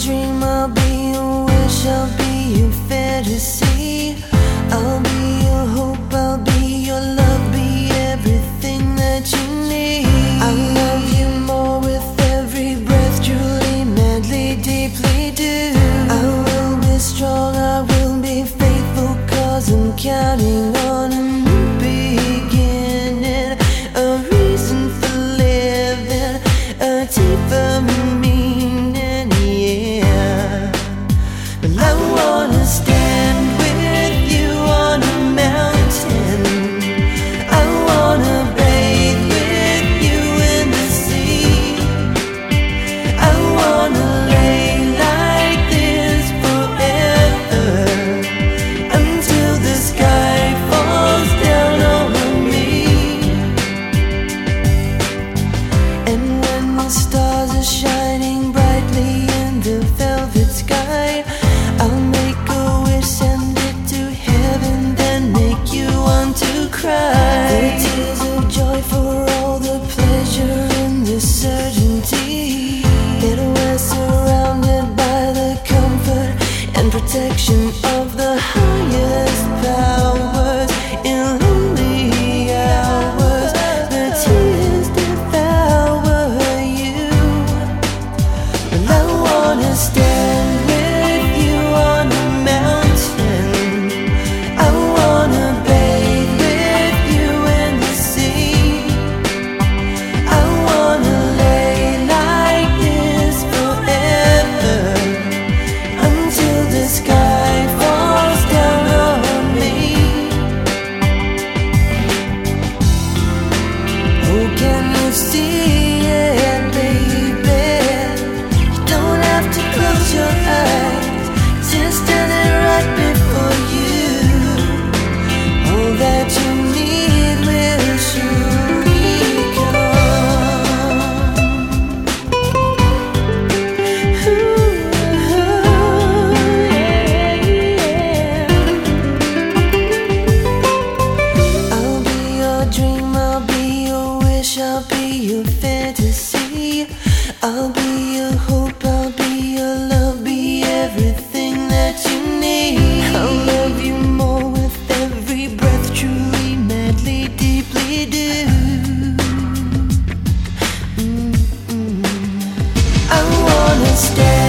dream, I'll be your wish, I'll be your fantasy. I'll be of the highest power. I'll be your hope, I'll be your love, be everything that you need. I'll love you more with every breath, truly, madly, deeply do. Mm, mm. I wanna stay.